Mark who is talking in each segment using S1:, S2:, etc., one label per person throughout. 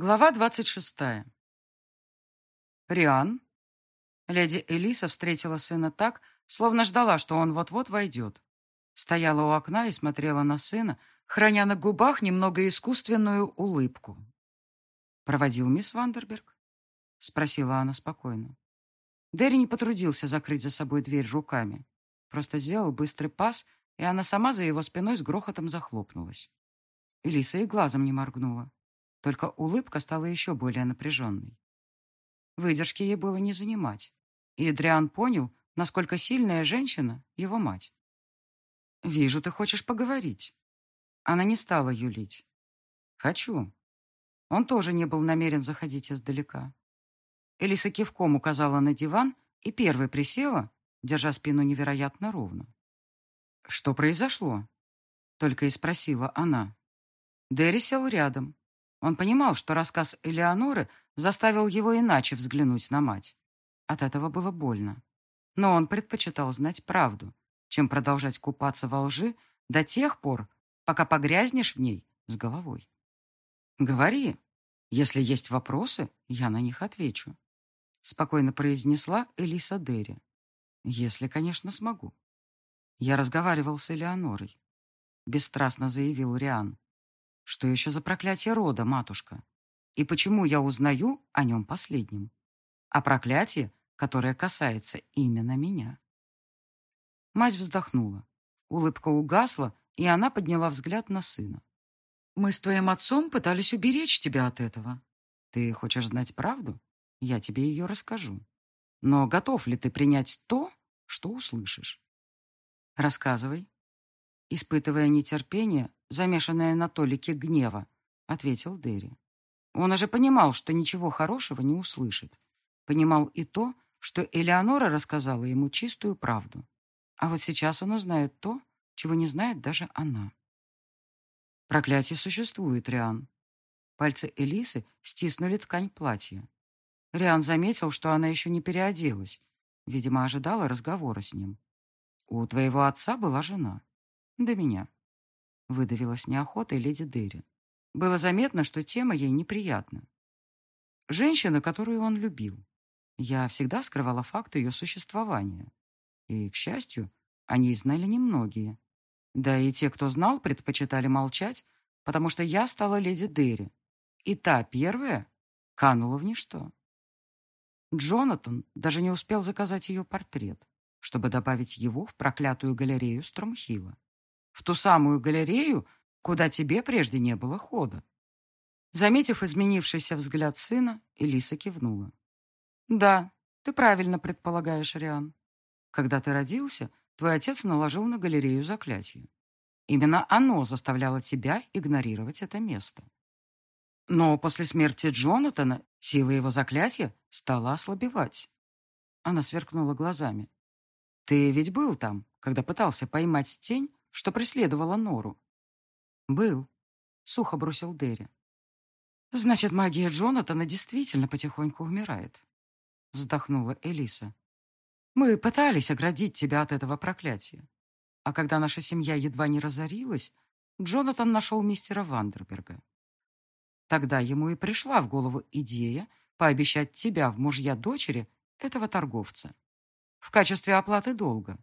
S1: Глава двадцать шестая. Риан. Леди Элиса встретила сына так, словно ждала, что он вот-вот войдет. Стояла у окна и смотрела на сына, храня на губах немного искусственную улыбку. «Проводил мисс Вандерберг?» — спросила она спокойно. Дерри не потрудился закрыть за собой дверь руками. Просто сделал быстрый пас, и она сама за его спиной с грохотом захлопнулась. Элиса и глазом не моргнула. Только улыбка стала еще более напряженной. Выдержки ей было не занимать. И Эдриан понял, насколько сильная женщина — его мать. «Вижу, ты хочешь поговорить». Она не стала юлить. «Хочу». Он тоже не был намерен заходить издалека. Элиса кивком указала на диван и первой присела, держа спину невероятно ровно. «Что произошло?» — только и спросила она. Дерри сел рядом. Он понимал, что рассказ Элеоноры заставил его иначе взглянуть на мать. От этого было больно. Но он предпочитал знать правду, чем продолжать купаться во лжи до тех пор, пока погрязнешь в ней с головой. «Говори. Если есть вопросы, я на них отвечу», — спокойно произнесла Элиса Дерри. «Если, конечно, смогу». Я разговаривал с Элеонорой. Бесстрастно заявил Риан. Что еще за проклятие рода, матушка? И почему я узнаю о нем последним? О проклятии, которое касается именно меня. Мать вздохнула. Улыбка угасла, и она подняла взгляд на сына. «Мы с твоим отцом пытались уберечь тебя от этого. Ты хочешь знать правду? Я тебе ее расскажу. Но готов ли ты принять то, что услышишь?» «Рассказывай», испытывая нетерпение, замешанное на толике гнева, ответил Дерри. Он уже понимал, что ничего хорошего не услышит. Понимал и то, что Элеонора рассказала ему чистую правду. А вот сейчас он узнает то, чего не знает даже она. Проклятие существует, Риан. Пальцы Элисы стиснули ткань платья. Риан заметил, что она еще не переоделась. Видимо, ожидала разговора с ним. У твоего отца была жена. До меня. Выдавила с неохотой леди Дерри. Было заметно, что тема ей неприятна. Женщина, которую он любил. Я всегда скрывала факт ее существования. И, к счастью, о ней знали немногие. Да и те, кто знал, предпочитали молчать, потому что я стала леди Дерри. И та первая канула в ничто. Джонатан даже не успел заказать ее портрет, чтобы добавить его в проклятую галерею Стромхила в ту самую галерею, куда тебе прежде не было хода. Заметив изменившийся взгляд сына, Элиса кивнула. «Да, ты правильно предполагаешь, Риан. Когда ты родился, твой отец наложил на галерею заклятие. Именно оно заставляло тебя игнорировать это место. Но после смерти Джонатана сила его заклятия стала ослабевать. Она сверкнула глазами. Ты ведь был там, когда пытался поймать тень, что преследовала Нору. «Был», — сухо бросил Дерри. «Значит, магия Джонатана действительно потихоньку умирает», — вздохнула Элиса. «Мы пытались оградить тебя от этого проклятия. А когда наша семья едва не разорилась, Джонатан нашел мистера Вандерберга. Тогда ему и пришла в голову идея пообещать тебя в мужья дочери этого торговца в качестве оплаты долга.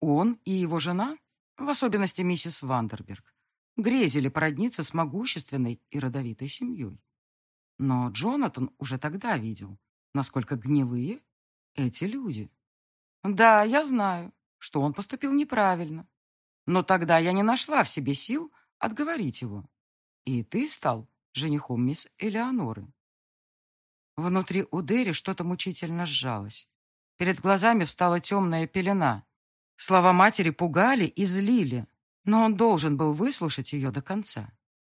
S1: Он и его жена, в особенности миссис Вандерберг, грезили породниться с могущественной и родовитой семьей. Но Джонатан уже тогда видел, насколько гнилые эти люди. Да, я знаю, что он поступил неправильно. Но тогда я не нашла в себе сил отговорить его. И ты стал женихом мисс Элеоноры. Внутри у Дерри что-то мучительно сжалось. Перед глазами встала темная пелена, Слова матери пугали и злили, но он должен был выслушать ее до конца,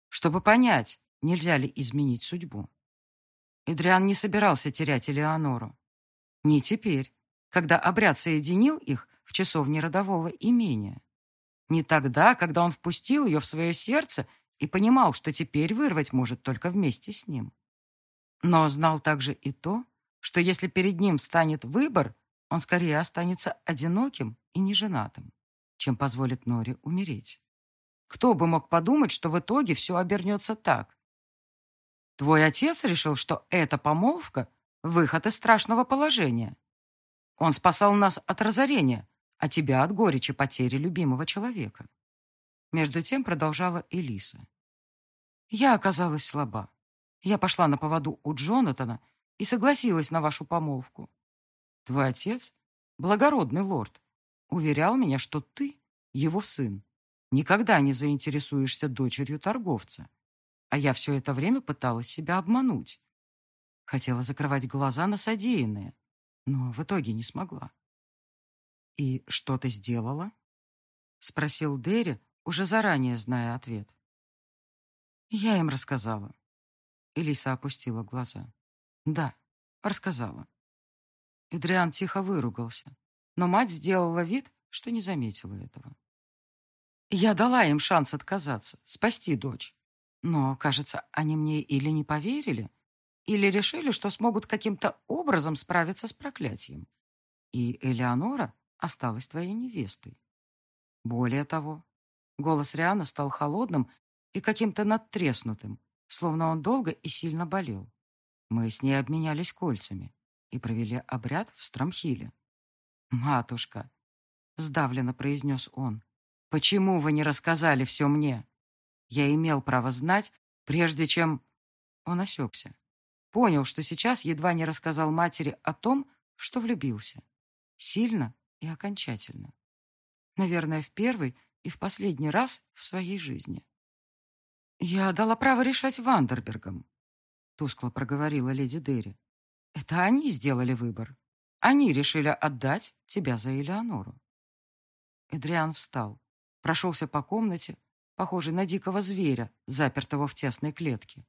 S1: чтобы понять, нельзя ли изменить судьбу. Эдриан не собирался терять Элеонору. Не теперь, когда обряд соединил их в часовне родового имения. Не тогда, когда он впустил ее в свое сердце и понимал, что теперь вырвать может только вместе с ним. Но знал также и то, что если перед ним станет выбор, он скорее останется одиноким и неженатым, чем позволит Норе умереть. Кто бы мог подумать, что в итоге все обернется так? Твой отец решил, что эта помолвка — выход из страшного положения. Он спасал нас от разорения, а тебя от горечи потери любимого человека. Между тем продолжала Элиса. Я оказалась слаба. Я пошла на поводу у Джонатана и согласилась на вашу помолвку. Твой отец, благородный лорд, уверял меня, что ты, его сын, никогда не заинтересуешься дочерью торговца. А я все это время пыталась себя обмануть. Хотела закрывать глаза на содеянное, но в итоге не смогла. «И что ты сделала?» — спросил Дерри, уже заранее зная ответ. Я им рассказала. Элиса опустила глаза. Да, рассказала. Эдриан тихо выругался, но мать сделала вид, что не заметила этого. Я дала им шанс отказаться, спасти дочь. Но, кажется, они мне или не поверили, или решили, что смогут каким-то образом справиться с проклятием. И Элеонора осталась твоей невестой. Более того, голос Риана стал холодным и каким-то надтреснутым, словно он долго и сильно болел. Мы с ней обменялись кольцами и провели обряд в Страмхиле. «Матушка», — сдавленно произнес он, — «почему вы не рассказали все мне? Я имел право знать, прежде чем...» Он осекся. Понял, что сейчас едва не рассказал матери о том, что влюбился. Сильно и окончательно. Наверное, в первый и в последний раз в своей жизни. «Я дала право решать Вандербергам», — тускло проговорила леди Дерри. «Это они сделали выбор. Они решили отдать тебя за Элеонору». Эдриан встал, прошелся по комнате, похожий на дикого зверя, запертого в тесной клетке.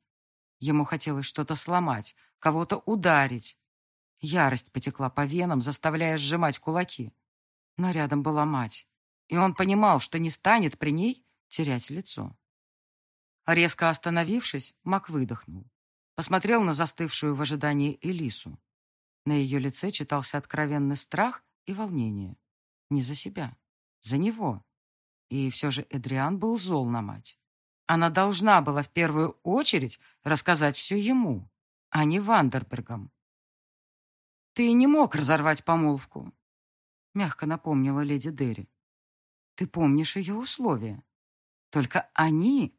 S1: Ему хотелось что-то сломать, кого-то ударить. Ярость потекла по венам, заставляя сжимать кулаки. Но рядом была мать, и он понимал, что не станет при ней терять лицо. Резко остановившись, Мак выдохнул. Посмотрел на застывшую в ожидании Элису. На ее лице читался откровенный страх и волнение. Не за себя, за него. И все же Эдриан был зол на мать. Она должна была в первую очередь рассказать все ему, а не Вандербергам. «Ты не мог разорвать помолвку», — мягко напомнила леди Дерри. «Ты помнишь ее условия. Только они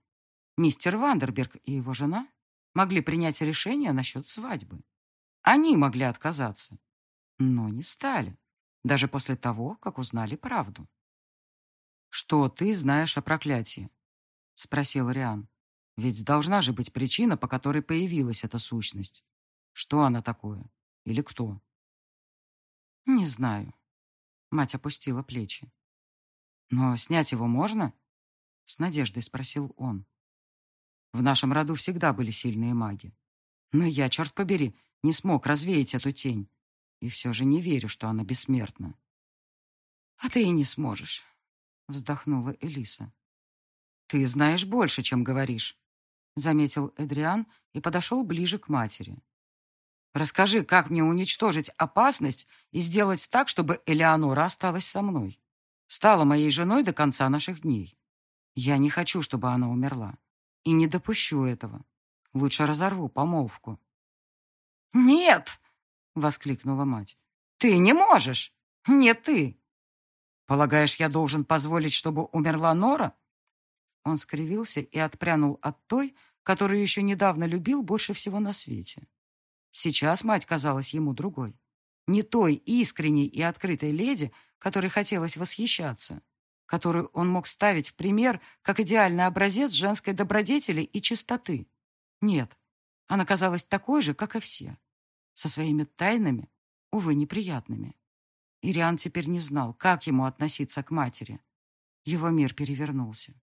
S1: Мистер Вандерберг и его жена могли принять решение насчет свадьбы. Они могли отказаться, но не стали, даже после того, как узнали правду. «Что ты знаешь о проклятии?» — спросил Риан. «Ведь должна же быть причина, по которой появилась эта сущность. Что она такое? Или кто?» «Не знаю». Мать опустила плечи. «Но снять его можно?» — с надеждой спросил он. В нашем роду всегда были сильные маги. Но я, черт побери, не смог развеять эту тень. И все же не верю, что она бессмертна. «А ты и не сможешь», — вздохнула Элиса. «Ты знаешь больше, чем говоришь», — заметил Эдриан и подошел ближе к матери. «Расскажи, как мне уничтожить опасность и сделать так, чтобы Элеонора осталась со мной. Стала моей женой до конца наших дней. Я не хочу, чтобы она умерла и не допущу этого. Лучше разорву помолвку». «Нет!» — воскликнула мать. «Ты не можешь! Нет, ты!» «Полагаешь, я должен позволить, чтобы умерла Нора?» Он скривился и отпрянул от той, которую еще недавно любил больше всего на свете. Сейчас мать казалась ему другой. Не той искренней и открытой леди, которой хотелось восхищаться, которую он мог ставить в пример как идеальный образец женской добродетели и чистоты. Нет, она казалась такой же, как и все, со своими тайнами, увы, неприятными. Ириан теперь не знал, как ему относиться к матери. Его мир перевернулся.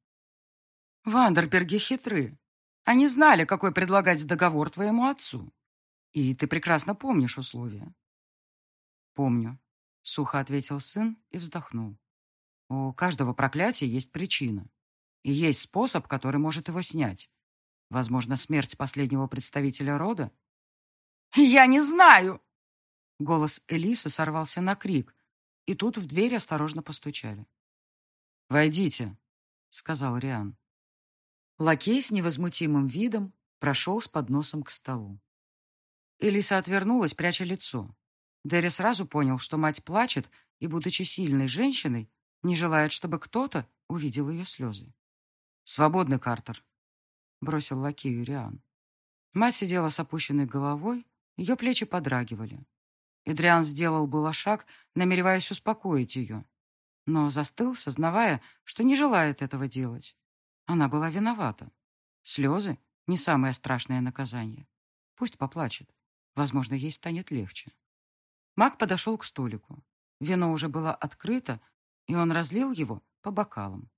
S1: «Вандерберги хитры. Они знали, какой предлагать договор твоему отцу. И ты прекрасно помнишь условия». «Помню», — сухо ответил сын и вздохнул. У каждого проклятия есть причина. И есть способ, который может его снять. Возможно, смерть последнего представителя рода? «Я не знаю!» Голос Элисы сорвался на крик, и тут в дверь осторожно постучали. «Войдите», — сказал Риан. Лакей с невозмутимым видом прошел с подносом к столу. Элиса отвернулась, пряча лицо. Дерри сразу понял, что мать плачет и, будучи сильной женщиной, не желает, чтобы кто-то увидел ее слезы. «Свободный, Картер», — бросил лакею Риан. Мать сидела с опущенной головой, ее плечи подрагивали. Эдриан сделал было шаг, намереваясь успокоить ее, но застыл, сознавая, что не желает этого делать. Она была виновата. Слезы — не самое страшное наказание. Пусть поплачет. Возможно, ей станет легче. Маг подошел к столику. Вино уже было открыто, и он разлил его по бокалам.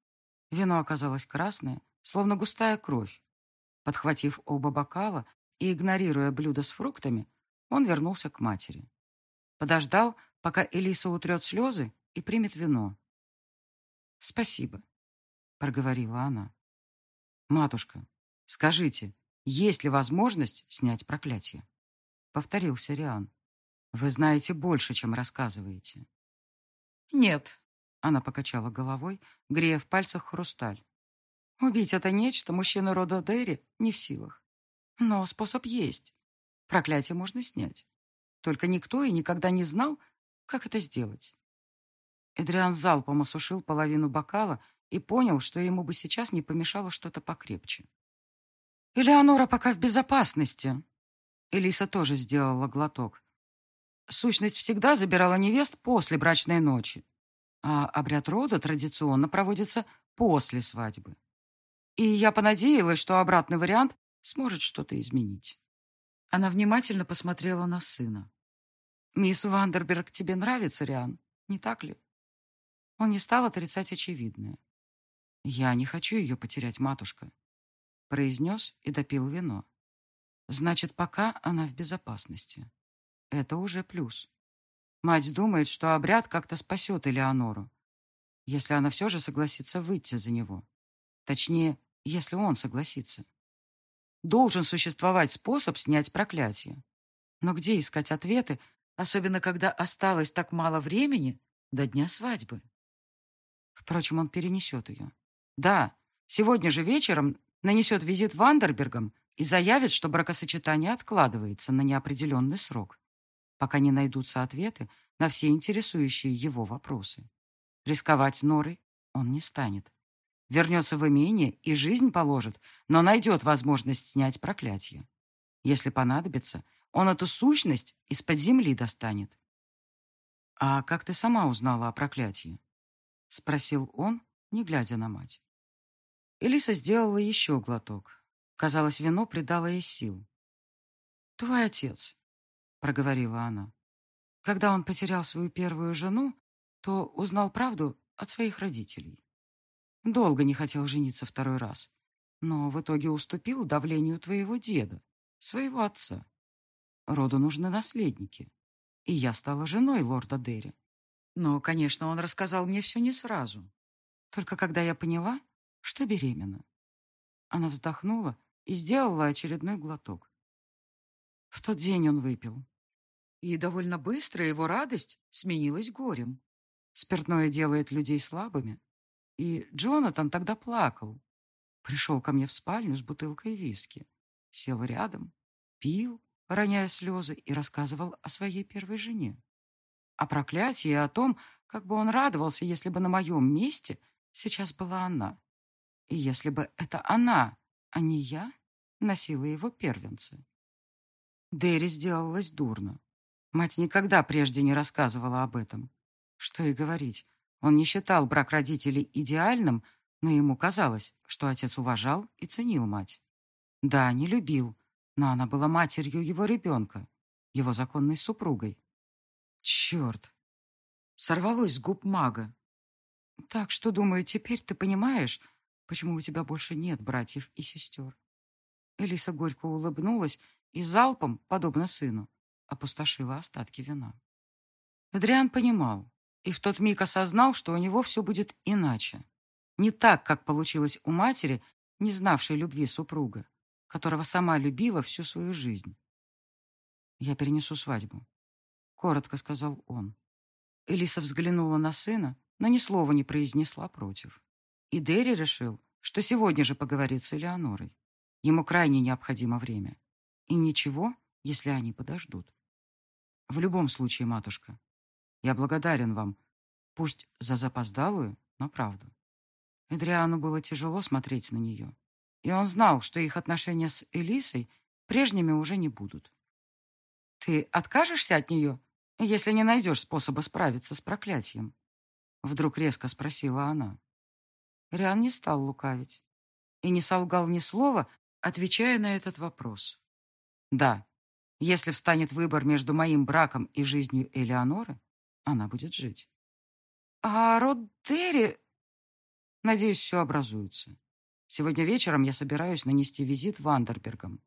S1: Вино оказалось красное, словно густая кровь. Подхватив оба бокала и игнорируя блюдо с фруктами, он вернулся к матери. Подождал, пока Элиса утрет слезы и примет вино. «Спасибо», — проговорила она. «Матушка, скажите, есть ли возможность снять проклятие?» Повторился Риан. «Вы знаете больше, чем рассказываете». «Нет», — она покачала головой, грея в пальцах хрусталь. «Убить это нечто мужчина рода Дерри не в силах. Но способ есть. Проклятие можно снять. Только никто и никогда не знал, как это сделать. Эдриан залпом осушил половину бокала и понял, что ему бы сейчас не помешало что-то покрепче. «Элеонора пока в безопасности». Элиса тоже сделала глоток. Сущность всегда забирала невест после брачной ночи, а обряд рода традиционно проводится после свадьбы. И я понадеялась, что обратный вариант сможет что-то изменить. Она внимательно посмотрела на сына. «Мисс Вандерберг тебе нравится, Риан, не так ли?» Он не стал отрицать очевидное. «Я не хочу ее потерять, матушка», — произнес и допил вино. «Значит, пока она в безопасности. Это уже плюс. Мать думает, что обряд как-то спасет Элеонору, если она все же согласится выйти за него. Точнее, если он согласится. Должен существовать способ снять проклятие. Но где искать ответы, особенно когда осталось так мало времени до дня свадьбы? Впрочем, он перенесет ее. Да, сегодня же вечером нанесет визит Вандербергам и заявит, что бракосочетание откладывается на неопределенный срок, пока не найдутся ответы на все интересующие его вопросы. Рисковать Норой он не станет. Вернется в имение и жизнь положит, но найдет возможность снять проклятие. Если понадобится, он эту сущность из-под земли достанет. «А как ты сама узнала о проклятии?» — спросил он, не глядя на мать. Элиса сделала еще глоток. Казалось, вино придало ей сил. «Твой отец», — проговорила она. «Когда он потерял свою первую жену, то узнал правду от своих родителей. Долго не хотел жениться второй раз, но в итоге уступил давлению твоего деда, своего отца. Роду нужны наследники. И я стала женой лорда Дерри. Но, конечно, он рассказал мне все не сразу. Только когда я поняла, что беременна. Она вздохнула и сделала очередной глоток. В тот день он выпил. И довольно быстро его радость сменилась горем. Спиртное делает людей слабыми. И Джонатан тогда плакал. Пришел ко мне в спальню с бутылкой виски. Сел рядом, пил, роняя слезы, и рассказывал о своей первой жене. О проклятии и о том, как бы он радовался, если бы на моем месте сейчас была она. И если бы это она, а не я, носила его первенца. Дэри сделалась дурно. Мать никогда прежде не рассказывала об этом. Что и говорить, он не считал брак родителей идеальным, но ему казалось, что отец уважал и ценил мать. Да, не любил, но она была матерью его ребенка, его законной супругой. Черт! Сорвалось с губ мага. Так что, думаю, теперь ты понимаешь, почему у тебя больше нет братьев и сестер. Элиса горько улыбнулась и залпом, подобно сыну, опустошила остатки вина. Адриан понимал и в тот миг осознал, что у него все будет иначе. Не так, как получилось у матери, не знавшей любви супруга которого сама любила всю свою жизнь. «Я перенесу свадьбу», — коротко сказал он. Элиса взглянула на сына, но ни слова не произнесла против. И Дерри решил, что сегодня же поговорит с Элеонорой. Ему крайне необходимо время. И ничего, если они подождут. В любом случае, матушка, я благодарен вам, пусть за запоздалую, но правду. Эдриану было тяжело смотреть на нее, и он знал, что их отношения с Элисой прежними уже не будут. «Ты откажешься от нее, если не найдешь способа справиться с проклятием?» Вдруг резко спросила она. Риан не стал лукавить и не солгал ни слова, отвечая на этот вопрос. «Да, если встанет выбор между моим браком и жизнью Элеоноры, она будет жить». «А род Дерри...» «Надеюсь, все образуется. Сегодня вечером я собираюсь нанести визит Вандербергам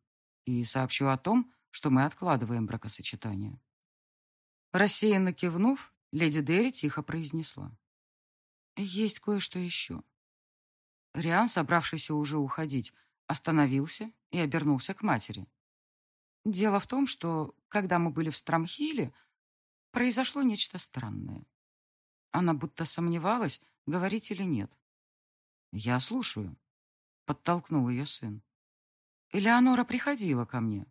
S1: и сообщу о том, что мы откладываем бракосочетание». Рассеянно кивнув, леди Дерри тихо произнесла. «Есть кое-что еще». Риан, собравшийся уже уходить, остановился и обернулся к матери. Дело в том, что, когда мы были в Страмхиле, произошло нечто странное. Она будто сомневалась, говорить или нет. «Я слушаю», — подтолкнул ее сын. «Элеонора приходила ко мне.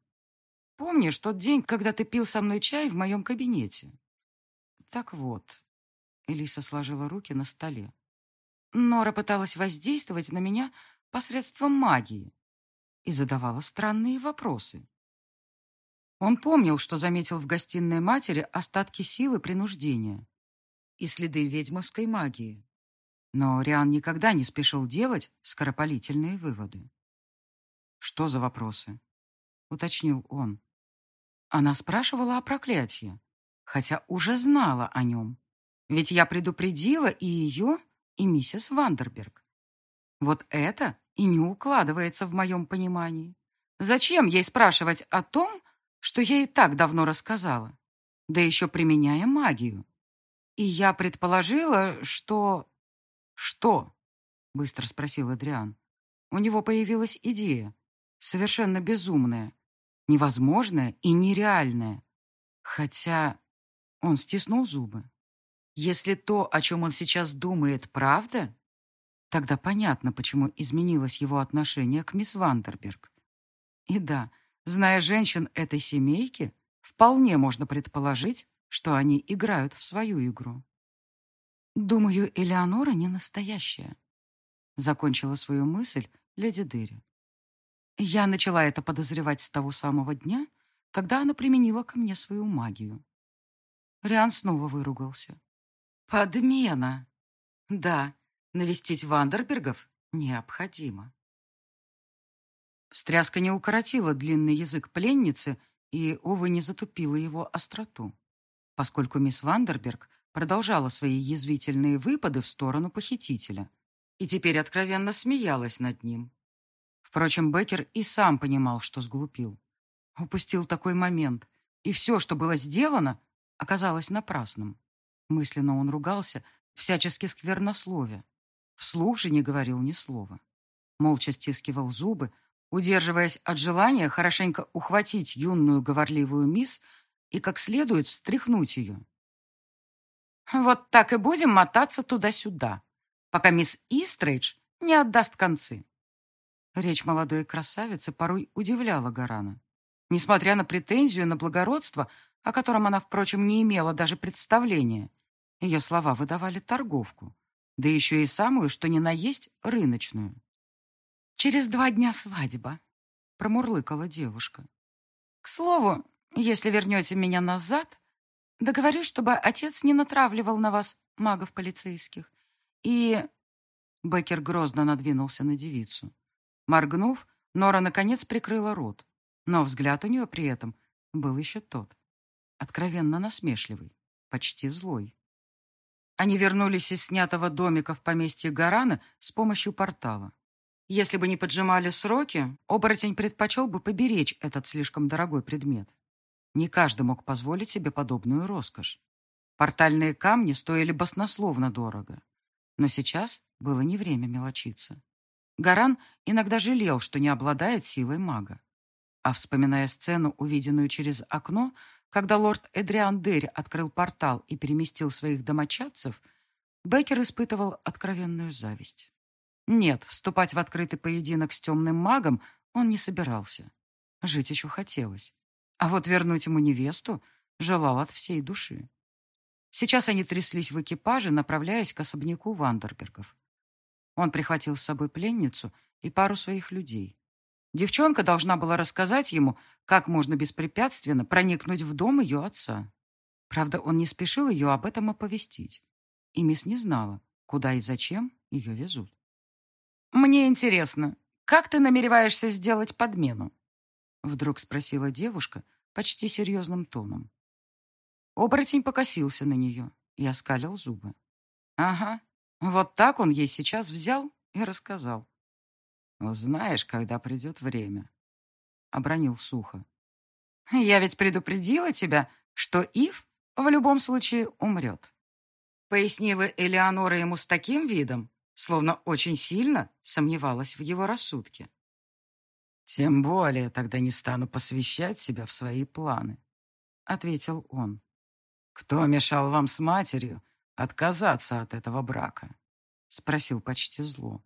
S1: Помнишь тот день, когда ты пил со мной чай в моем кабинете?» «Так вот», — Элиса сложила руки на столе. Нора пыталась воздействовать на меня посредством магии и задавала странные вопросы. Он помнил, что заметил в гостиной матери остатки силы принуждения и следы ведьмовской магии. Но Риан никогда не спешил делать скоропалительные выводы. «Что за вопросы?» — уточнил он. Она спрашивала о проклятии, хотя уже знала о нем. Ведь я предупредила и ее, и миссис Вандерберг. Вот это и не укладывается в моем понимании. Зачем ей спрашивать о том, что я и так давно рассказала, да еще применяя магию? И я предположила, что... Что? Быстро спросил Адриан. У него появилась идея, совершенно безумная, невозможная и нереальная. Хотя он стиснул зубы. Если то, о чем он сейчас думает, правда, тогда понятно, почему изменилось его отношение к мисс Вандерберг. И да, зная женщин этой семейки, вполне можно предположить, что они играют в свою игру. «Думаю, Элеонора не настоящая», — закончила свою мысль леди Дерри. Я начала это подозревать с того самого дня, когда она применила ко мне свою магию. Риан снова выругался. Подмена. Да, навестить Вандербергов необходимо. Встряска не укоротила длинный язык пленницы и, увы, не затупила его остроту, поскольку мисс Вандерберг продолжала свои язвительные выпады в сторону похитителя и теперь откровенно смеялась над ним. Впрочем, Беккер и сам понимал, что сглупил. Упустил такой момент, и все, что было сделано, оказалось напрасным. Мысленно он ругался, всячески сквернословя. Вслух же не говорил ни слова. Молча стискивал зубы, удерживаясь от желания хорошенько ухватить юную говорливую мисс и как следует встряхнуть ее. «Вот так и будем мотаться туда-сюда, пока мисс Истрейдж не отдаст концы». Речь молодой красавицы порой удивляла Гарана. Несмотря на претензию на благородство, о котором она, впрочем, не имела даже представления, ее слова выдавали торговку, да еще и самую, что ни на есть, рыночную. «Через два дня свадьба», — промурлыкала девушка. «К слову, если вернете меня назад, договорюсь, чтобы отец не натравливал на вас магов полицейских. И...» Беккер грозно надвинулся на девицу. Моргнув, Нора наконец прикрыла рот, но взгляд у нее при этом был еще тот, откровенно насмешливый, почти злой. Они вернулись из снятого домика в поместье Гарана с помощью портала. Если бы не поджимали сроки, оборотень предпочел бы поберечь этот слишком дорогой предмет. Не каждый мог позволить себе подобную роскошь. Портальные камни стоили баснословно дорого. Но сейчас было не время мелочиться. Гаран иногда жалел, что не обладает силой мага. А вспоминая сцену, увиденную через окно, когда лорд Эдриан Дерри открыл портал и переместил своих домочадцев, Беккер испытывал откровенную зависть. Нет, вступать в открытый поединок с темным магом он не собирался. Жить еще хотелось. А вот вернуть ему невесту желал от всей души. Сейчас они тряслись в экипаже, направляясь к особняку Вандербергов. Он прихватил с собой пленницу и пару своих людей. Девчонка должна была рассказать ему, как можно беспрепятственно проникнуть в дом ее отца. Правда, он не спешил ее об этом оповестить. И мисс не знала, куда и зачем ее везут. «Мне интересно, как ты намереваешься сделать подмену?» Вдруг спросила девушка почти серьезным тоном. Оборотень покосился на нее и оскалил зубы. «Ага, вот так он ей сейчас взял и рассказал. Узнаешь, когда придет время. Обронил сухо. Я ведь предупредила тебя, что Ив в любом случае умрет. Пояснила Элеонора ему с таким видом, словно очень сильно сомневалась в его рассудке. «Тем более тогда не стану посвящать себя в свои планы», — ответил он. «Кто мешал вам с матерью отказаться от этого брака?» — спросил почти зло.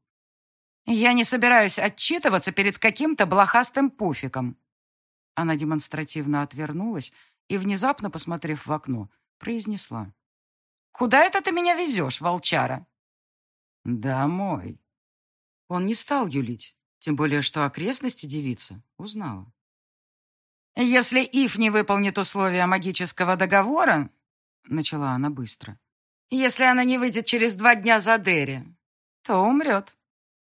S1: «Я не собираюсь отчитываться перед каким-то блохастым пуфиком». Она демонстративно отвернулась и, внезапно посмотрев в окно, произнесла. «Куда это ты меня везешь, волчара?» «Домой». Он не стал юлить, тем более, что окрестности девица узнала. «Если Ив не выполнит условия магического договора...» Начала она быстро. «Если она не выйдет через два дня за Дерри, то умрет.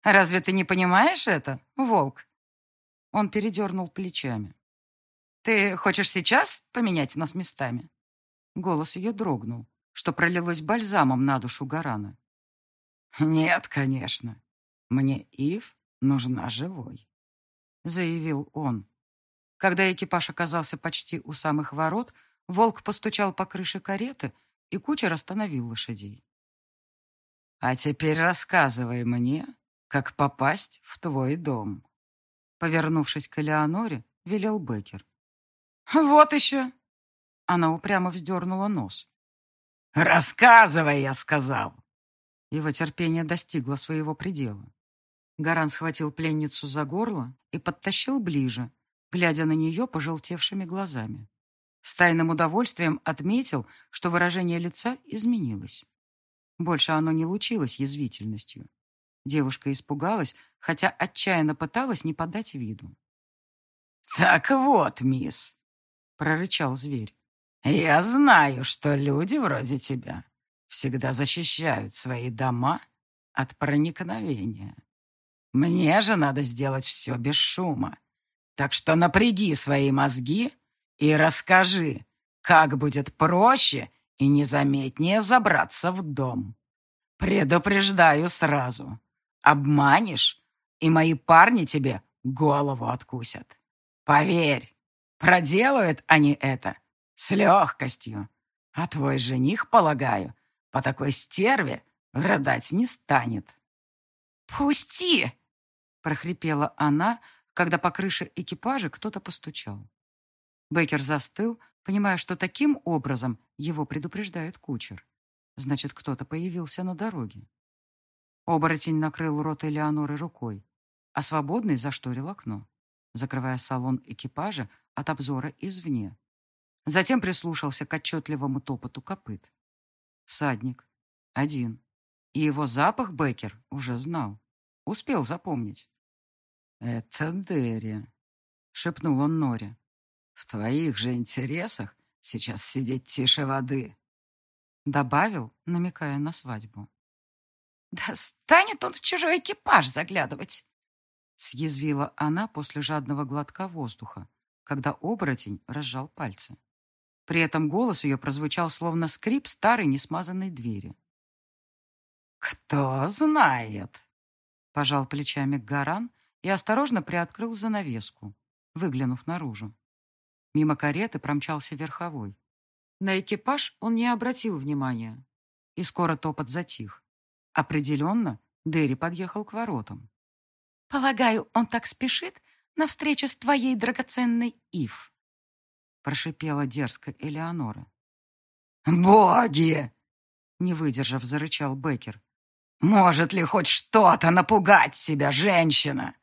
S1: Разве ты не понимаешь это, волк?» Он передернул плечами. «Ты хочешь сейчас поменять нас местами?» Голос ее дрогнул, что пролилось бальзамом на душу Гарана. «Нет, конечно. Мне Ив нужна живой», — заявил он. Когда экипаж оказался почти у самых ворот, волк постучал по крыше кареты, и кучер остановил лошадей. «А теперь рассказывай мне, как попасть в твой дом», — повернувшись к Элеоноре, велел Беккер. «Вот еще!» Она упрямо вздернула нос. «Рассказывай, я сказал!» Его терпение достигло своего предела. Гаран схватил пленницу за горло и подтащил ближе, глядя на нее пожелтевшими глазами. С тайным удовольствием отметил, что выражение лица изменилось. Больше оно не лучилось язвительностью. Девушка испугалась, хотя отчаянно пыталась не подать виду. «Так вот, мисс», — прорычал зверь, — «я знаю, что люди вроде тебя всегда защищают свои дома от проникновения. Мне же надо сделать все без шума. Так что напряги свои мозги и расскажи, как будет проще и незаметнее забраться в дом. Предупреждаю сразу. Обманешь, и мои парни тебе голову откусят. Поверь, проделают они это с легкостью. А твой жених, полагаю, по такой стерве рыдать не станет. «Пусти!» прохрипела она, когда по крыше экипажа кто-то постучал. Бейкер застыл, понимая, что таким образом его предупреждает кучер. Значит, кто-то появился на дороге. Оборотень накрыл рот Элеоноры рукой, а свободный зашторил окно, закрывая салон экипажа от обзора извне. Затем прислушался к отчетливому топоту копыт. Всадник. Один. И его запах Беккер уже знал. Успел запомнить. «Это Дерри», — шепнул он Норе. «В твоих же интересах сейчас сидеть тише воды», — добавил, намекая на свадьбу. «Да станет он в чужой экипаж заглядывать!» Съязвила она после жадного глотка воздуха, когда оборотень разжал пальцы. При этом голос ее прозвучал словно скрип старой несмазанной двери. «Кто знает?» — пожал плечами Гаран, и осторожно приоткрыл занавеску, выглянув наружу. Мимо кареты промчался верховой. На экипаж он не обратил внимания, и скоро топот затих. Определенно, Дерри подъехал к воротам. «Полагаю, он так спешит на встречу с твоей драгоценной Ив», прошипела дерзко Элеонора. «Боги!» не выдержав, зарычал Беккер. «Может ли хоть что-то напугать себя женщина?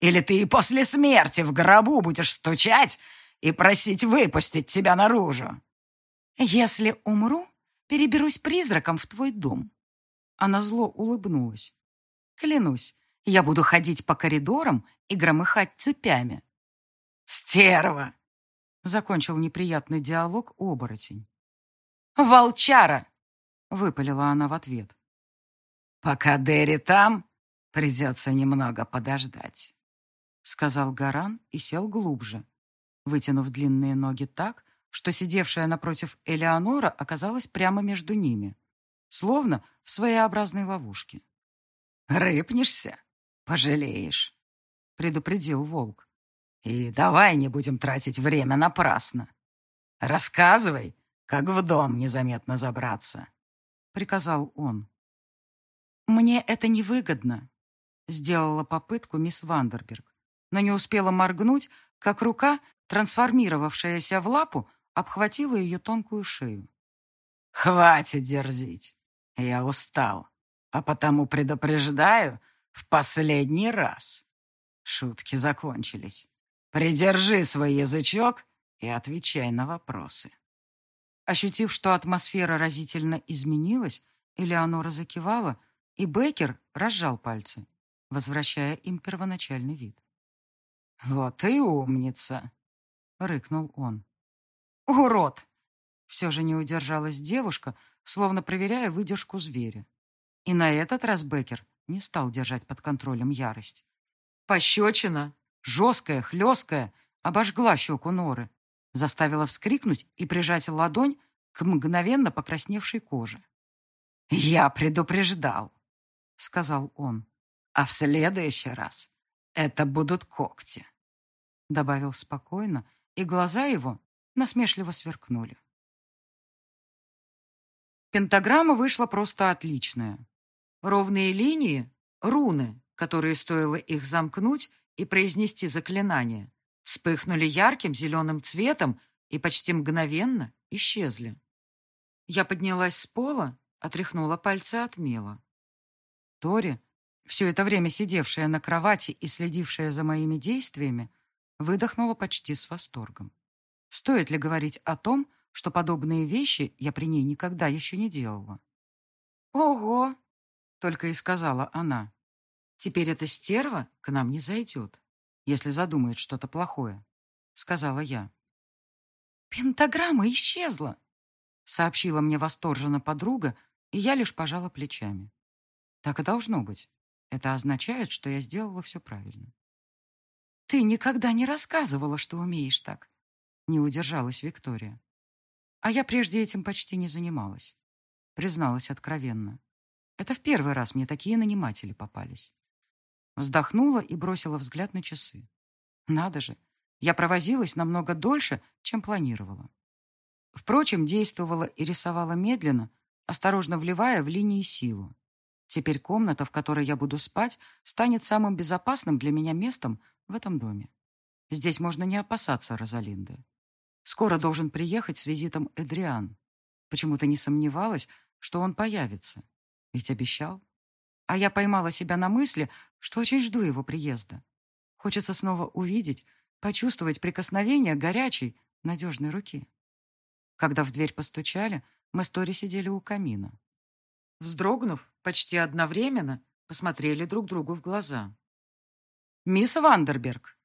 S2: Или ты и после смерти в гробу будешь стучать и просить выпустить тебя наружу?»
S1: «Если умру, переберусь призраком в твой дом». Она зло улыбнулась. «Клянусь, я буду ходить по коридорам и громыхать цепями».
S2: «Стерва!» — закончил неприятный диалог оборотень.
S1: «Волчара!» — выпалила она в ответ.
S2: «Пока Дерри там, придется немного подождать», — сказал Гаран и сел глубже, вытянув длинные ноги так, что сидевшая напротив Элеонора оказалась прямо между ними, словно в своеобразной ловушке. «Рыпнешься? Пожалеешь», — предупредил волк. «И давай не будем тратить время напрасно. Рассказывай, как в дом незаметно забраться», — приказал он.
S1: «Мне это невыгодно», — сделала попытку мисс Вандерберг, но не успела моргнуть, как рука, трансформировавшаяся в лапу, обхватила ее тонкую шею.
S2: «Хватит дерзить. Я устал, а потому предупреждаю в последний раз. Шутки закончились. Придержи свой язычок и отвечай на вопросы».
S1: Ощутив, что атмосфера разительно изменилась, Элеонора закивала, и Беккер разжал пальцы, возвращая им первоначальный вид.
S2: «Вот и умница!» — рыкнул он.
S1: «Урод!» Все же не удержалась девушка, словно проверяя выдержку зверя. И на этот раз Беккер не стал держать под контролем ярость. Пощечина, жесткая, хлесткая, обожгла щеку Норы, заставила вскрикнуть и прижать ладонь к мгновенно покрасневшей коже.
S2: «Я предупреждал», — сказал он. «А в следующий раз это будут когти», — добавил спокойно, и глаза его насмешливо сверкнули.
S1: Пентаграмма вышла просто отличная. Ровные линии — руны, которые стоило их замкнуть и произнести заклинание, вспыхнули ярким зеленым цветом и почти мгновенно исчезли. Я поднялась с пола, отряхнула пальцы от мела. Тори, все это время сидевшая на кровати и следившая за моими действиями, выдохнула почти с восторгом. Стоит ли говорить о том, что подобные вещи я при ней никогда еще не делала? «Ого!» — только и сказала она. «Теперь эта стерва к нам не зайдет, если задумает что-то плохое», — сказала я. «Пентаграмма исчезла», — сообщила мне восторженно подруга, и я лишь пожала плечами. «Так и должно быть. Это означает, что я сделала все правильно». «Ты никогда не рассказывала, что умеешь так», не удержалась Виктория. А я прежде этим почти не занималась. Призналась откровенно. Это в первый раз мне такие наниматели попались. Вздохнула и бросила взгляд на часы. Надо же, я провозилась намного дольше, чем планировала. Впрочем, действовала и рисовала медленно, осторожно вливая в линии силу. Теперь комната, в которой я буду спать, станет самым безопасным для меня местом в этом доме. Здесь можно не опасаться Розалинды. Скоро должен приехать с визитом Эдриан. Почему-то не сомневалась, что он появится. Ведь обещал. А я поймала себя на мысли, что очень жду его приезда. Хочется снова увидеть, почувствовать прикосновение горячей, надежной руки. Когда в дверь постучали, мы с Тори сидели у камина. Вздрогнув, почти одновременно, посмотрели друг другу в глаза. «Мисс Вандерберг»,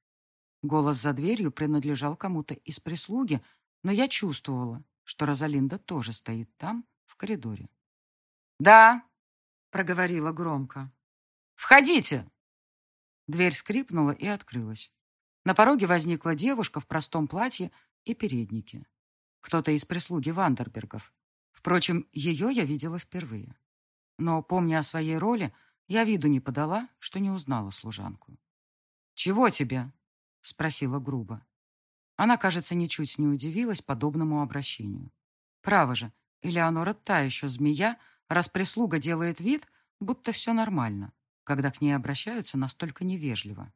S1: Голос за дверью принадлежал кому-то из прислуги, но я чувствовала, что Розалинда тоже стоит там, в коридоре. «Да», — проговорила громко. «Входите!» Дверь скрипнула и открылась. На пороге возникла девушка в простом платье и переднике. Кто-то из прислуги Вандербергов. Впрочем, ее я видела впервые. Но, помня о своей роли, я виду не подала, что не узнала служанку. «Чего тебе?» — спросила грубо. Она, кажется, ничуть не удивилась подобному обращению. Право же, Элеонора та еще змея, раз прислуга делает вид, будто все нормально, когда к ней обращаются настолько невежливо.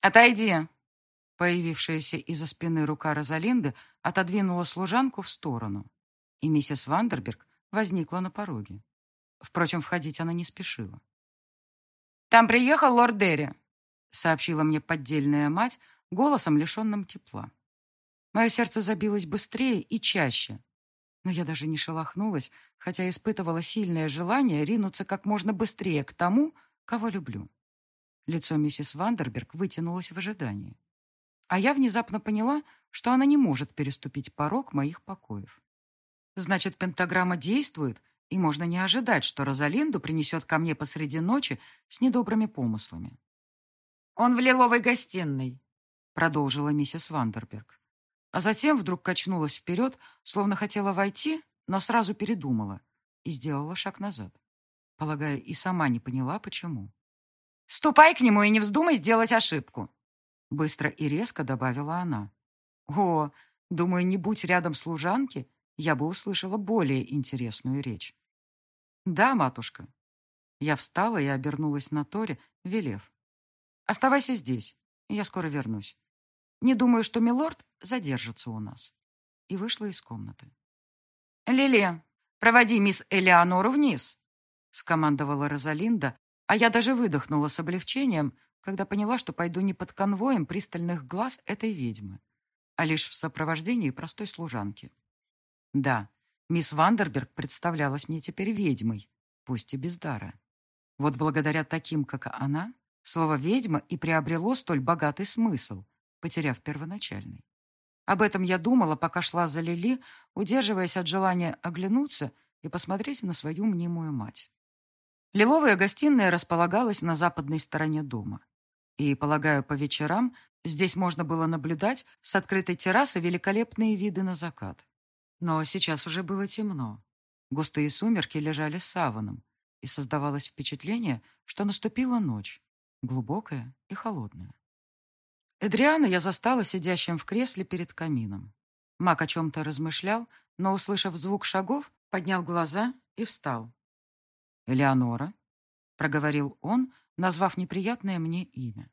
S1: «Отойди!» Появившаяся из-за спины рука Розалинды отодвинула служанку в сторону, и миссис Вандерберг возникла на пороге. Впрочем, входить она не спешила. «Там приехал лорд Дерри», — сообщила мне поддельная мать голосом, лишенным тепла. Мое сердце забилось быстрее и чаще, но я даже не шелохнулась, хотя испытывала сильное желание ринуться как можно быстрее к тому, кого люблю. Лицо миссис Вандерберг вытянулось в ожидании. А я внезапно поняла, что она не может переступить порог моих покоев. Значит, пентаграмма действует, и можно не ожидать, что Розалинду принесет ко мне посреди ночи с недобрыми помыслами. «Он в лиловой гостиной», — продолжила миссис Вандерберг. А затем вдруг качнулась вперед, словно хотела войти, но сразу передумала и сделала шаг назад. Полагаю, и сама не поняла, почему. «Ступай к нему и не вздумай сделать ошибку!» Быстро и резко добавила она. «О, думаю, не будь рядом служанки, я бы услышала более интересную речь». «Да, матушка». Я встала и обернулась на Торе, велев. «Оставайся здесь, я скоро вернусь». Не думаю, что милорд задержится у нас. И вышла из комнаты. «Лили, проводи мисс Элеонору вниз», — скомандовала Розалинда, а я даже выдохнула с облегчением, когда поняла, что пойду не под конвоем пристальных глаз этой ведьмы, а лишь в сопровождении простой служанки. Да, мисс Вандерберг представлялась мне теперь ведьмой, пусть и без дара. Вот благодаря таким, как она, слово «ведьма» и приобрело столь богатый смысл — потеряв первоначальный. Об этом я думала, пока шла за Лили, удерживаясь от желания оглянуться и посмотреть на свою мнимую мать. Лиловая гостиная располагалась на западной стороне дома. И, полагаю, по вечерам здесь можно было наблюдать с открытой террасы великолепные виды на закат. Но сейчас уже было темно. Густые сумерки лежали саваном, и создавалось впечатление, что наступила ночь, глубокая и холодная. Эдриана я застала сидящим в кресле перед камином. Мак о чем-то размышлял, но, услышав звук шагов, поднял глаза и встал. «Элеонора», — проговорил он, назвав неприятное мне имя.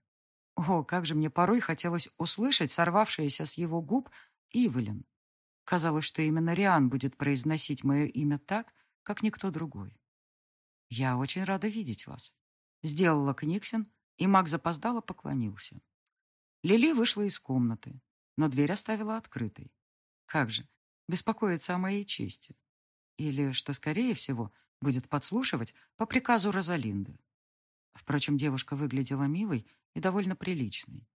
S1: О, как же мне порой хотелось услышать сорвавшееся с его губ Ивелин. Казалось, что именно Риан будет произносить мое имя так, как никто другой. «Я очень рада видеть вас», — сделала Книксен, и маг запоздало поклонился. Лили вышла из комнаты, но дверь оставила открытой. Как же, беспокоиться о моей чести. Или, что скорее всего, будет подслушивать по приказу Розалинды. Впрочем, девушка выглядела милой и довольно приличной.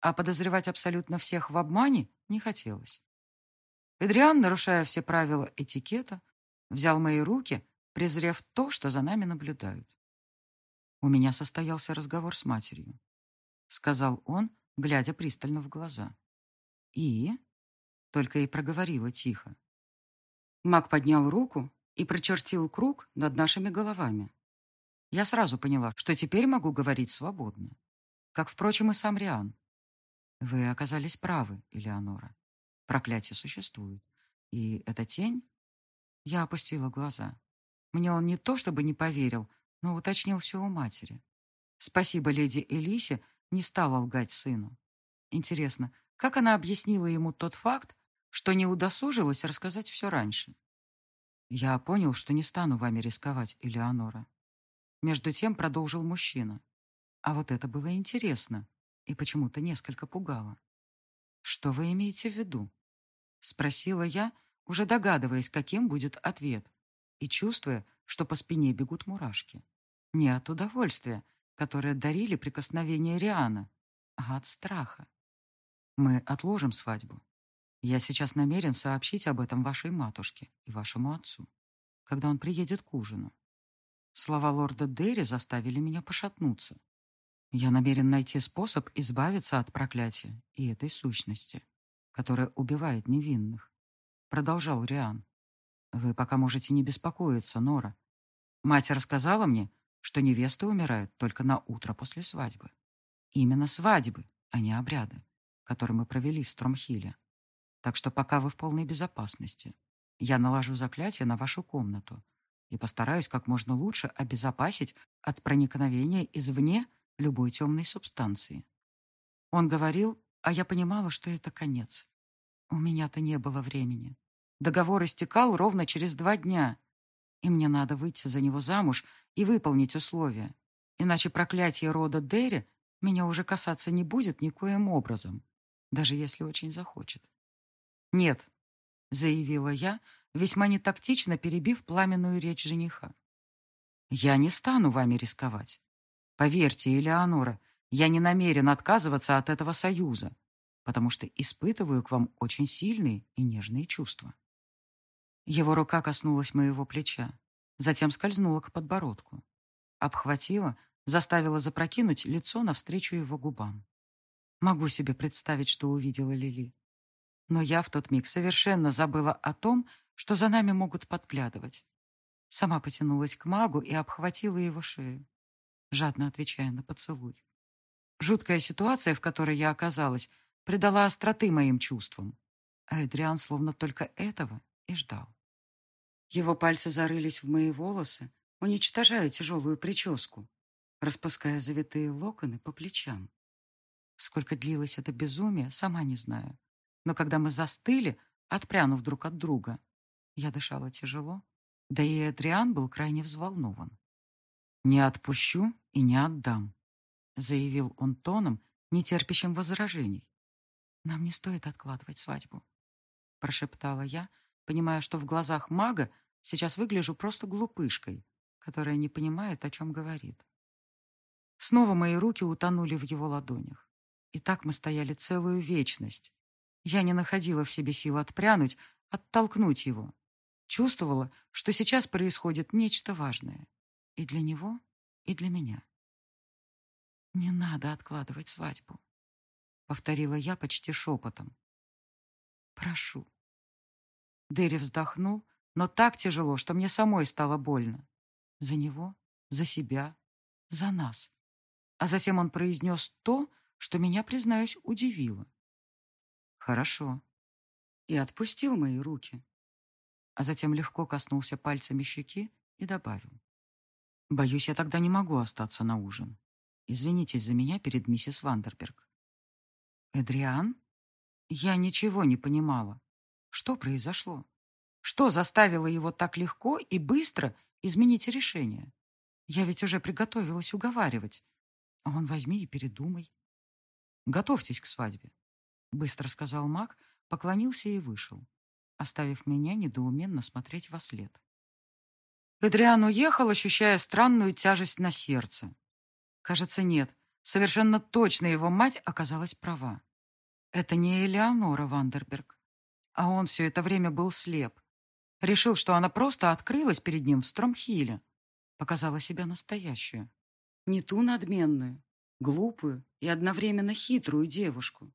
S1: А подозревать абсолютно всех в обмане не хотелось. Эдриан, нарушая все правила этикета, взял мои руки, презрев то, что за нами наблюдают. «У меня состоялся разговор с матерью», — сказал он, глядя пристально в глаза. «И?» — только и проговорила тихо. Маг поднял руку и прочертил круг над нашими головами. Я сразу поняла, что теперь могу говорить свободно. Как, впрочем, и сам Риан. Вы оказались правы, Элеонора. Проклятие существует. И эта тень... Я опустила глаза. Мне он не то чтобы не поверил, но уточнил все у матери. Спасибо леди Элисе не стала лгать сыну. Интересно, как она объяснила ему тот факт, что не удосужилась рассказать все раньше? Я понял, что не стану вами рисковать, Элеонора. Между тем продолжил мужчина. А вот это было интересно и почему-то несколько пугало. «Что вы имеете в виду?» Спросила я, уже догадываясь, каким будет ответ, и чувствуя, что по спине бегут мурашки. Не от удовольствия, которые дарили прикосновение Риана, а от страха. Мы отложим свадьбу. Я сейчас намерен сообщить об этом вашей матушке и вашему отцу, когда он приедет к ужину. Слова лорда Дерри заставили меня пошатнуться. Я намерен найти способ избавиться от проклятия и этой сущности, которая убивает невинных. Продолжал Риан. Вы пока можете не беспокоиться, Нора. Мать рассказала мне, что невесты умирают только на утро после свадьбы. Именно свадьбы, а не обряды, которые мы провели в Стромхиле. Так что пока вы в полной безопасности. Я наложу заклятие на вашу комнату и постараюсь как можно лучше обезопасить от проникновения извне любой темной субстанции. Он говорил, а я понимала, что это конец. У меня-то не было времени. Договор истекал ровно через два дня, и мне надо выйти за него замуж и выполнить условия. Иначе проклятие рода Дерри меня уже касаться не будет никоим образом, даже если очень захочет. «Нет», — заявила я, весьма нетактично перебив пламенную речь жениха. «Я не стану вами рисковать. Поверьте, Элеонора, я не намерен отказываться от этого союза, потому что испытываю к вам очень сильные и нежные чувства». Его рука коснулась моего плеча, затем скользнула к подбородку. Обхватила, заставила запрокинуть лицо навстречу его губам. Могу себе представить, что увидела Лили. Но я в тот миг совершенно забыла о том, что за нами могут подглядывать. Сама потянулась к магу и обхватила его шею, жадно отвечая на поцелуй. Жуткая ситуация, в которой я оказалась, придала остроты моим чувствам. А Эдриан словно только этого и ждал. Его пальцы зарылись в мои волосы, уничтожая тяжелую прическу, распуская завитые локоны по плечам. Сколько длилось это безумие, сама не знаю. Но когда мы застыли, отпрянув друг от друга, я дышала тяжело, да и Адриан был крайне взволнован. «Не отпущу и не отдам», — заявил он тоном, нетерпящим возражений. «Нам не стоит откладывать свадьбу», — прошептала я, понимая, что в глазах мага сейчас выгляжу просто глупышкой, которая не понимает, о чем говорит. Снова мои руки утонули в его ладонях. И так мы стояли целую вечность. Я не находила в себе сил отпрянуть, оттолкнуть его. Чувствовала, что сейчас происходит нечто важное. И для него, и для меня. «Не надо откладывать свадьбу», — повторила я почти шепотом. «Прошу». Дерри вздохнул, но так тяжело, что мне самой стало больно. За него, за себя, за нас. А затем он произнес то, что меня, признаюсь, удивило. «Хорошо». И отпустил мои руки. А затем легко коснулся пальцами щеки и добавил. «Боюсь, я тогда не могу остаться на ужин. Извинитесь за меня перед миссис Вандерберг». «Эдриан?» Я ничего не понимала. Что произошло? Что заставило его так легко и быстро изменить решение? Я ведь уже приготовилась уговаривать. А он возьми и передумай. Готовьтесь к свадьбе, быстро сказал маг, поклонился и вышел, оставив меня недоуменно смотреть во след. Педриан уехал, ощущая странную тяжесть на сердце. Кажется, нет. Совершенно точно его мать оказалась права. Это не Элеонора Вандерберг. А он все это время был слеп. Решил, что она просто открылась перед ним в Стромхиле. Показала себя настоящую. Не ту надменную, глупую и одновременно хитрую девушку,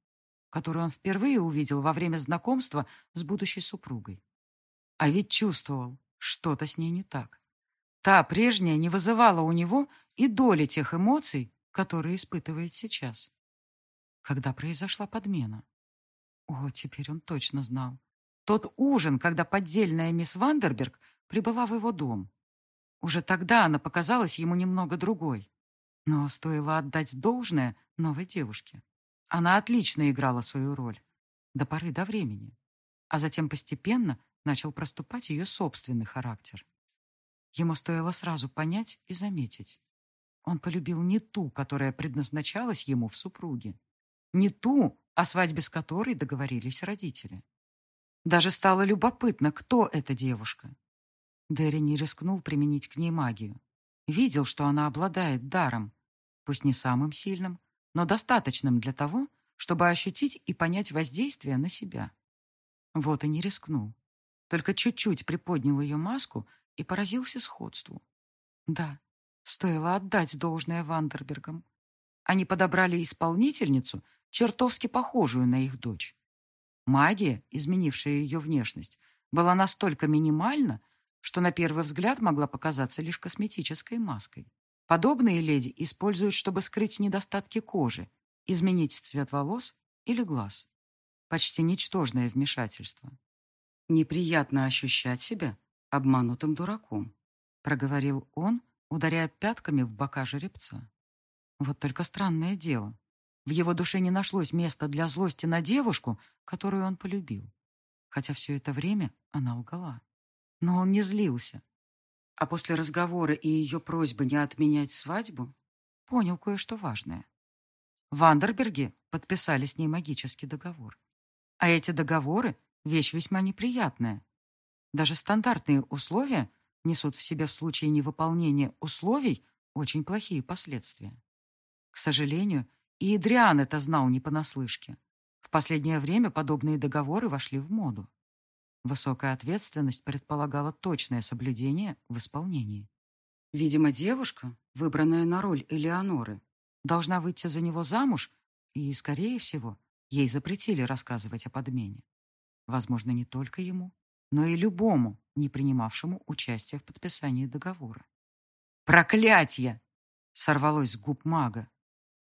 S1: которую он впервые увидел во время знакомства с будущей супругой. А ведь чувствовал, что-то с ней не так. Та прежняя не вызывала у него и доли тех эмоций, которые испытывает сейчас. Когда произошла подмена? О, теперь он точно знал. Тот ужин, когда поддельная мисс Вандерберг прибыла в его дом. Уже тогда она показалась ему немного другой. Но стоило отдать должное новой девушке. Она отлично играла свою роль. До поры до времени. А затем постепенно начал проступать ее собственный характер. Ему стоило сразу понять и заметить. Он полюбил не ту, которая предназначалась ему в супруге. Не ту, о свадьбе с которой договорились родители. Даже стало любопытно, кто эта девушка. Дерри не рискнул применить к ней магию. Видел, что она обладает даром, пусть не самым сильным, но достаточным для того, чтобы ощутить и понять воздействие на себя. Вот и не рискнул. Только чуть-чуть приподнял ее маску и поразился сходству. Да, стоило отдать должное Вандербергам. Они подобрали исполнительницу, чертовски похожую на их дочь. Магия, изменившая ее внешность, была настолько минимальна, что на первый взгляд могла показаться лишь косметической маской. Подобные леди используют, чтобы скрыть недостатки кожи, изменить цвет волос или глаз. Почти ничтожное вмешательство. «Неприятно ощущать себя обманутым дураком», проговорил он, ударяя пятками в бока жеребца. Вот только странное дело. В его душе не нашлось места для злости на девушку, которую он полюбил. Хотя все это время она лгала. Но он не злился. А после разговора и ее просьбы не отменять свадьбу, понял кое-что важное. Вандерберги подписали с ней магический договор. А эти договоры — вещь весьма неприятная. Даже стандартные условия несут в себе в случае невыполнения условий очень плохие последствия. К сожалению, и Эдриан это знал не понаслышке. В последнее время подобные договоры вошли в моду. Высокая ответственность предполагала точное соблюдение в исполнении. Видимо, девушка, выбранная на роль Элеоноры, должна выйти за него замуж, и, скорее всего, ей запретили рассказывать о подмене. Возможно, не только ему, но и любому, не принимавшему участие в подписании договора. «Проклятье!» — сорвалось с губ мага.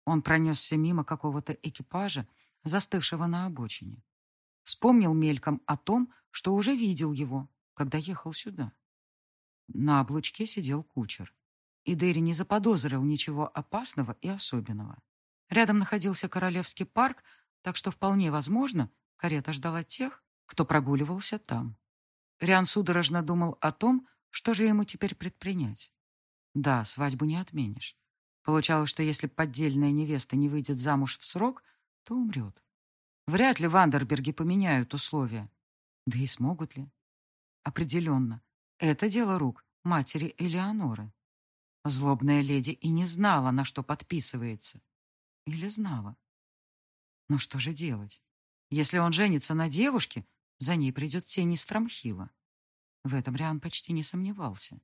S1: Он пронесся мимо какого-то экипажа, застывшего на обочине. Вспомнил мельком о том, что уже видел его, когда ехал сюда. На облучке сидел кучер. И Дерри не заподозрил ничего опасного и особенного. Рядом находился Королевский парк, так что вполне возможно, карета ждала тех, кто прогуливался там. Риан судорожно думал о том, что же ему теперь предпринять. Да, свадьбу не отменишь. Получалось, что если поддельная невеста не выйдет замуж в срок, то умрет. Вряд ли Вандерберги поменяют условия. Да и смогут ли? Определенно, это дело рук матери Элеоноры. Злобная леди и не знала, на что подписывается. Или знала. Но что же делать? Если он женится на девушке, за ней придет тень из Трамхила. В этом Риан почти не сомневался.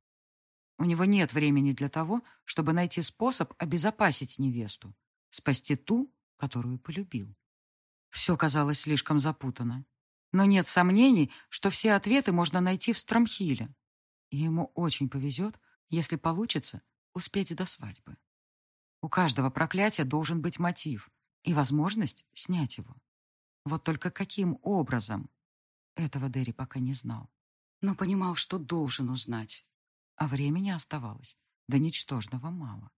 S1: У него нет времени для того, чтобы найти способ обезопасить невесту, спасти ту, которую полюбил. Все казалось слишком запутанно. Но нет сомнений, что все ответы можно найти в Стромхиле. И ему очень повезет, если получится успеть до свадьбы. У каждого проклятия должен быть мотив и возможность снять его. Вот только каким образом? Этого Дерри пока не знал. Но понимал, что должен узнать. А времени оставалось до ничтожного мало.